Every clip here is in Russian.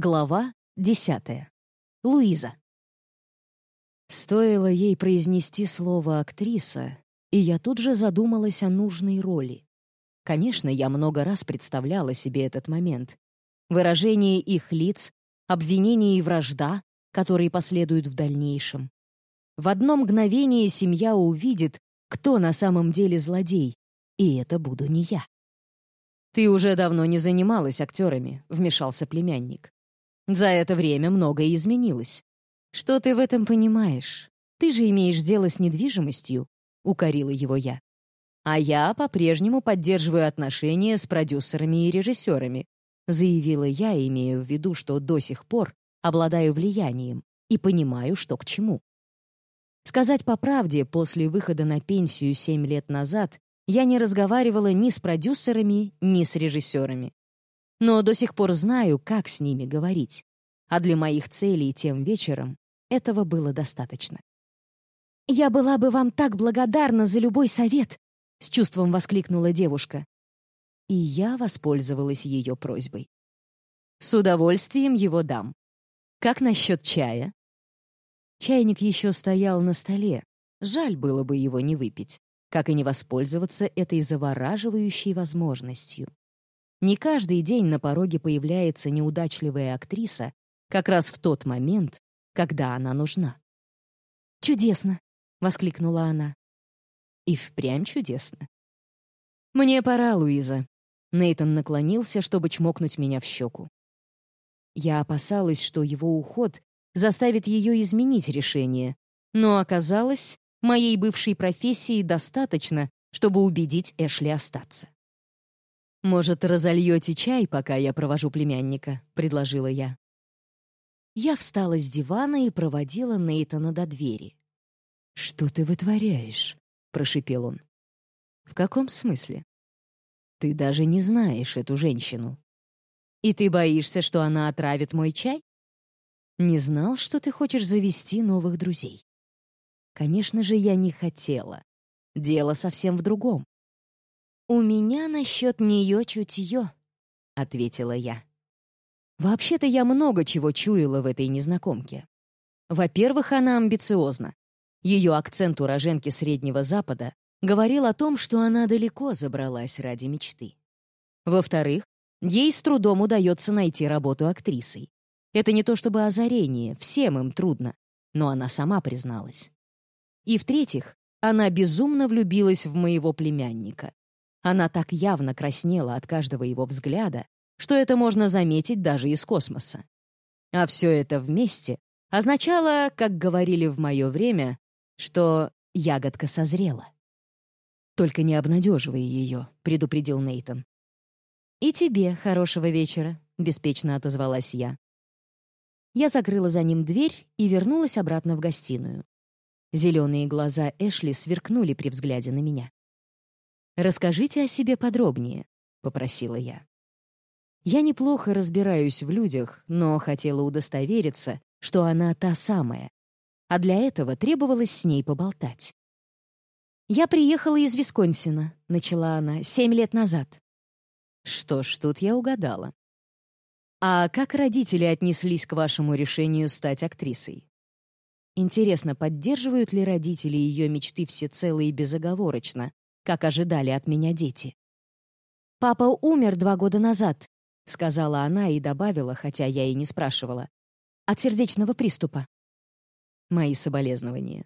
Глава десятая. Луиза. Стоило ей произнести слово «актриса», и я тут же задумалась о нужной роли. Конечно, я много раз представляла себе этот момент. Выражение их лиц, обвинения и вражда, которые последуют в дальнейшем. В одно мгновение семья увидит, кто на самом деле злодей, и это буду не я. «Ты уже давно не занималась актерами», — вмешался племянник. За это время многое изменилось. Что ты в этом понимаешь? Ты же имеешь дело с недвижимостью, укорила его я. А я по-прежнему поддерживаю отношения с продюсерами и режиссерами, заявила я, имея в виду, что до сих пор обладаю влиянием и понимаю, что к чему. Сказать по правде, после выхода на пенсию семь лет назад я не разговаривала ни с продюсерами, ни с режиссерами но до сих пор знаю, как с ними говорить. А для моих целей тем вечером этого было достаточно. «Я была бы вам так благодарна за любой совет!» — с чувством воскликнула девушка. И я воспользовалась ее просьбой. «С удовольствием его дам. Как насчет чая?» Чайник еще стоял на столе. Жаль было бы его не выпить, как и не воспользоваться этой завораживающей возможностью. Не каждый день на пороге появляется неудачливая актриса как раз в тот момент, когда она нужна. «Чудесно!» — воскликнула она. И впрямь чудесно. «Мне пора, Луиза». Нейтон наклонился, чтобы чмокнуть меня в щеку. Я опасалась, что его уход заставит ее изменить решение, но оказалось, моей бывшей профессии достаточно, чтобы убедить Эшли остаться. «Может, разольете чай, пока я провожу племянника?» — предложила я. Я встала с дивана и проводила Нейтана до двери. «Что ты вытворяешь?» — прошипел он. «В каком смысле?» «Ты даже не знаешь эту женщину. И ты боишься, что она отравит мой чай?» «Не знал, что ты хочешь завести новых друзей». «Конечно же, я не хотела. Дело совсем в другом. «У меня насчет нее чутье», — ответила я. Вообще-то я много чего чуяла в этой незнакомке. Во-первых, она амбициозна. Ее акцент уроженки Среднего Запада говорил о том, что она далеко забралась ради мечты. Во-вторых, ей с трудом удается найти работу актрисой. Это не то чтобы озарение, всем им трудно, но она сама призналась. И в-третьих, она безумно влюбилась в моего племянника. Она так явно краснела от каждого его взгляда, что это можно заметить даже из космоса. А все это вместе означало, как говорили в мое время, что ягодка созрела. «Только не обнадеживай ее», — предупредил Нейтон. «И тебе хорошего вечера», — беспечно отозвалась я. Я закрыла за ним дверь и вернулась обратно в гостиную. Зеленые глаза Эшли сверкнули при взгляде на меня. «Расскажите о себе подробнее», — попросила я. Я неплохо разбираюсь в людях, но хотела удостовериться, что она та самая, а для этого требовалось с ней поболтать. «Я приехала из Висконсина», — начала она, — «семь лет назад». Что ж, тут я угадала. «А как родители отнеслись к вашему решению стать актрисой?» Интересно, поддерживают ли родители ее мечты всецело и безоговорочно, как ожидали от меня дети. «Папа умер два года назад», — сказала она и добавила, хотя я и не спрашивала, «от сердечного приступа». Мои соболезнования.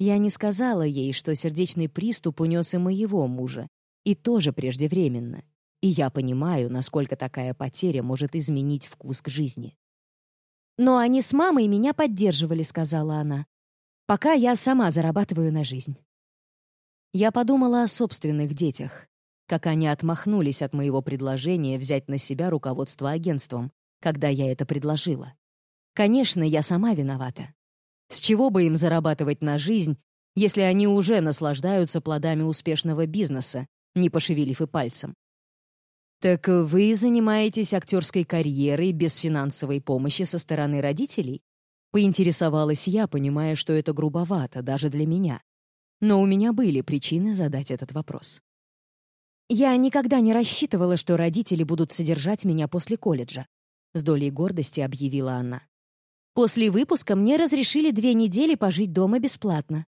Я не сказала ей, что сердечный приступ унес и моего мужа, и тоже преждевременно. И я понимаю, насколько такая потеря может изменить вкус к жизни. «Но они с мамой меня поддерживали», — сказала она, «пока я сама зарабатываю на жизнь». Я подумала о собственных детях, как они отмахнулись от моего предложения взять на себя руководство агентством, когда я это предложила. Конечно, я сама виновата. С чего бы им зарабатывать на жизнь, если они уже наслаждаются плодами успешного бизнеса, не пошевелив и пальцем? «Так вы занимаетесь актерской карьерой без финансовой помощи со стороны родителей?» Поинтересовалась я, понимая, что это грубовато даже для меня но у меня были причины задать этот вопрос. Я никогда не рассчитывала, что родители будут содержать меня после колледжа. — с долей гордости объявила она. «После выпуска мне разрешили две недели пожить дома бесплатно.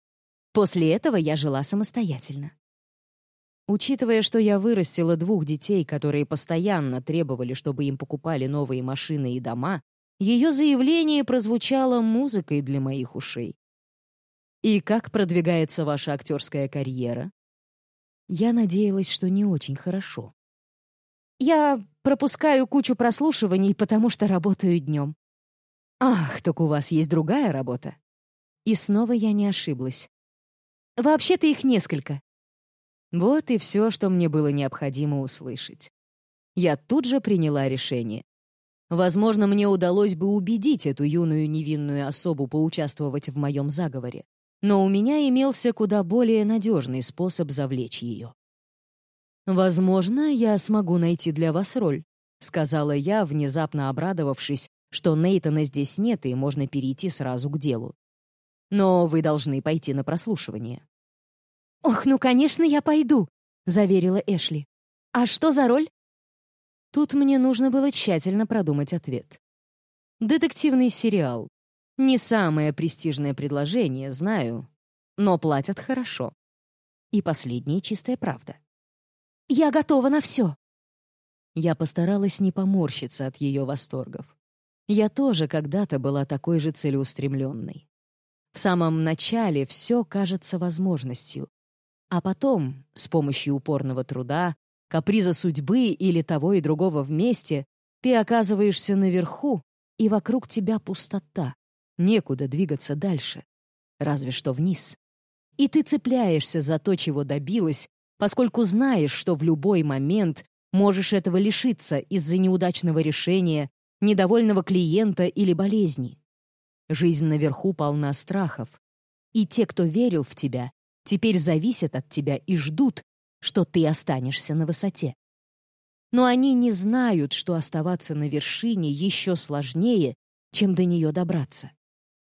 После этого я жила самостоятельно. Учитывая, что я вырастила двух детей, которые постоянно требовали, чтобы им покупали новые машины и дома, ее заявление прозвучало музыкой для моих ушей. «И как продвигается ваша актерская карьера?» Я надеялась, что не очень хорошо. «Я пропускаю кучу прослушиваний, потому что работаю днем». «Ах, так у вас есть другая работа?» И снова я не ошиблась. «Вообще-то их несколько. Вот и все, что мне было необходимо услышать. Я тут же приняла решение. Возможно, мне удалось бы убедить эту юную невинную особу поучаствовать в моем заговоре, но у меня имелся куда более надежный способ завлечь ее. «Возможно, я смогу найти для вас роль», — сказала я, внезапно обрадовавшись, что Нейтана здесь нет и можно перейти сразу к делу. «Но вы должны пойти на прослушивание». «Ох, ну, конечно, я пойду», — заверила Эшли. «А что за роль?» Тут мне нужно было тщательно продумать ответ. «Детективный сериал. Не самое престижное предложение, знаю, но платят хорошо. И последняя чистая правда. «Я готова на все!» Я постаралась не поморщиться от ее восторгов. Я тоже когда-то была такой же целеустремленной. В самом начале все кажется возможностью, а потом, с помощью упорного труда, каприза судьбы или того и другого вместе, ты оказываешься наверху, и вокруг тебя пустота. Некуда двигаться дальше. Разве что вниз. И ты цепляешься за то, чего добилась, поскольку знаешь, что в любой момент можешь этого лишиться из-за неудачного решения, недовольного клиента или болезни. Жизнь наверху полна страхов. И те, кто верил в тебя, теперь зависят от тебя и ждут, что ты останешься на высоте. Но они не знают, что оставаться на вершине еще сложнее, чем до нее добраться.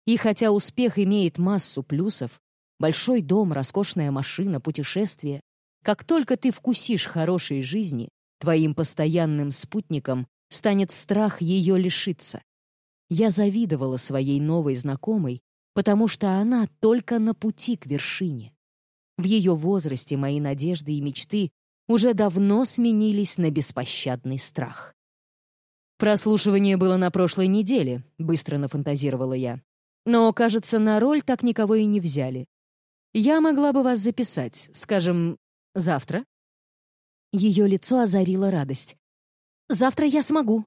И хотя успех имеет массу плюсов, большой дом, роскошная машина, путешествие, как только ты вкусишь хорошей жизни, твоим постоянным спутником станет страх ее лишиться. Я завидовала своей новой знакомой, потому что она только на пути к вершине. В ее возрасте мои надежды и мечты уже давно сменились на беспощадный страх. «Прослушивание было на прошлой неделе», — быстро нафантазировала я. «Но, кажется, на роль так никого и не взяли. Я могла бы вас записать, скажем, завтра?» Ее лицо озарило радость. «Завтра я смогу».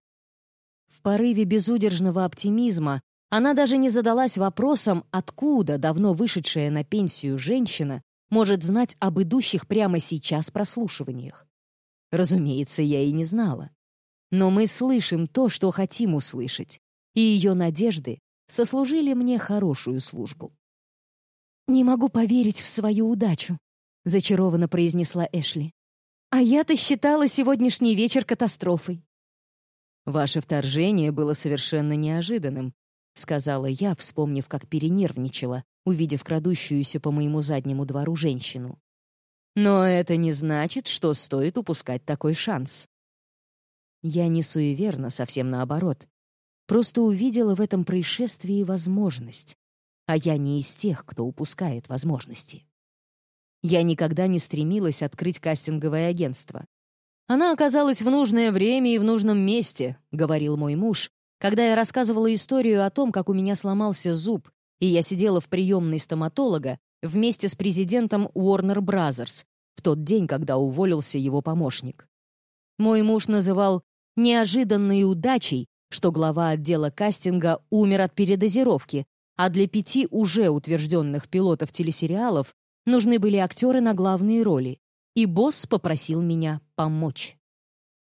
В порыве безудержного оптимизма она даже не задалась вопросом, откуда давно вышедшая на пенсию женщина может знать об идущих прямо сейчас прослушиваниях. Разумеется, я и не знала. Но мы слышим то, что хотим услышать, и ее надежды сослужили мне хорошую службу. «Не могу поверить в свою удачу», — зачарованно произнесла Эшли. «А я-то считала сегодняшний вечер катастрофой». «Ваше вторжение было совершенно неожиданным», — сказала я, вспомнив, как перенервничала, увидев крадущуюся по моему заднему двору женщину. Но это не значит, что стоит упускать такой шанс. Я не суеверна, совсем наоборот. Просто увидела в этом происшествии возможность. А я не из тех, кто упускает возможности. Я никогда не стремилась открыть кастинговое агентство. Она оказалась в нужное время и в нужном месте, говорил мой муж, когда я рассказывала историю о том, как у меня сломался зуб, и я сидела в приемной стоматолога вместе с президентом Warner Brothers в тот день, когда уволился его помощник. Мой муж называл неожиданной удачей, что глава отдела кастинга умер от передозировки, а для пяти уже утвержденных пилотов телесериалов нужны были актеры на главные роли, и босс попросил меня помочь.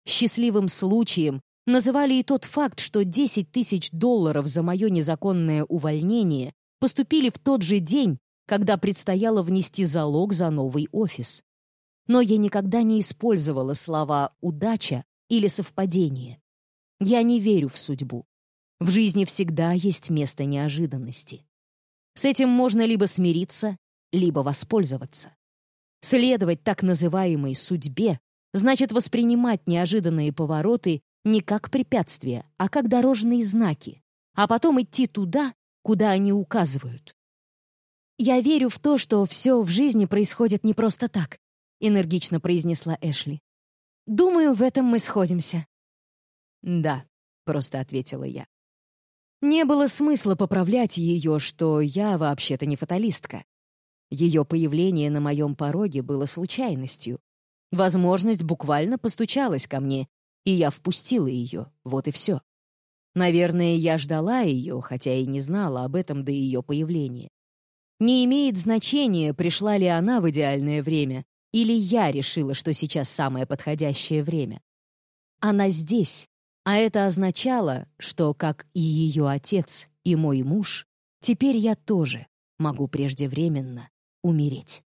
Счастливым случаем называли и тот факт, что 10 тысяч долларов за мое незаконное увольнение поступили в тот же день, когда предстояло внести залог за новый офис. Но я никогда не использовала слова «удача» или «совпадение». Я не верю в судьбу. В жизни всегда есть место неожиданности. С этим можно либо смириться, либо воспользоваться. Следовать так называемой судьбе значит воспринимать неожиданные повороты не как препятствия, а как дорожные знаки, а потом идти туда, куда они указывают. «Я верю в то, что все в жизни происходит не просто так», — энергично произнесла Эшли. «Думаю, в этом мы сходимся». «Да», — просто ответила я. Не было смысла поправлять ее, что я вообще-то не фаталистка. Ее появление на моем пороге было случайностью. Возможность буквально постучалась ко мне, и я впустила ее, вот и все. Наверное, я ждала ее, хотя и не знала об этом до ее появления. Не имеет значения, пришла ли она в идеальное время, или я решила, что сейчас самое подходящее время. Она здесь, а это означало, что, как и ее отец, и мой муж, теперь я тоже могу преждевременно умереть.